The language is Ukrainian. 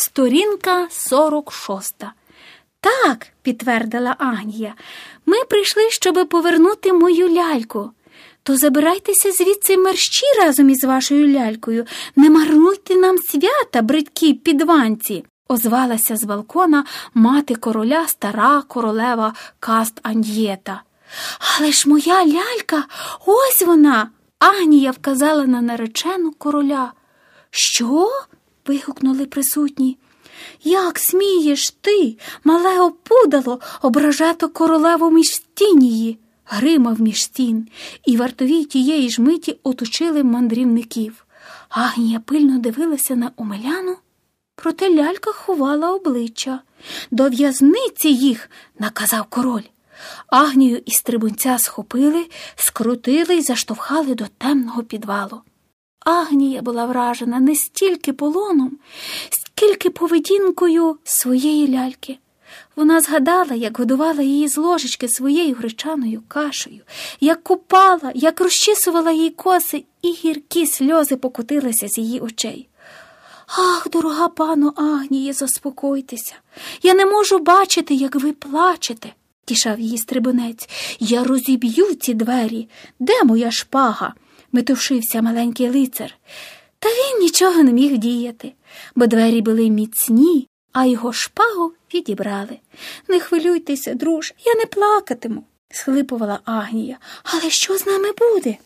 Сторінка 46. Так, підтвердила Агнія, ми прийшли, щоб повернути мою ляльку. То забирайтеся звідси мерщі разом із вашою лялькою, не марнуйте нам свята, бридкі підванці, озвалася з балкона мати короля стара королева Каст Андєта. Але ж моя лялька, ось вона. Агнія вказала на наречену короля. Що? Вигукнули присутні. Як смієш ти, мале опудало, ображати королеву між стінії? Гримав між стін, і вартові тієї ж миті оточили мандрівників. Агнія пильно дивилася на Омеляну, проте лялька ховала обличчя. До в'язниці їх, наказав король. Агнію із трибунця схопили, скрутили й заштовхали до темного підвалу. Агнія була вражена не стільки полоном, скільки поведінкою своєї ляльки. Вона згадала, як годувала її з ложечки своєю гречаною кашею, як купала, як розчісувала їй коси, і гіркі сльози покотилися з її очей. Ах, дорога пану Агніє, заспокойтеся. Я не можу бачити, як ви плачете, тішав її стрибунець. Я розіб'ю ці двері. Де моя шпага? Метушився маленький лицар. Та він нічого не міг діяти, бо двері були міцні, а його шпагу відібрали. Не хвилюйтеся, друж, я не плакатиму, схлипувала Агнія. Але що з нами буде?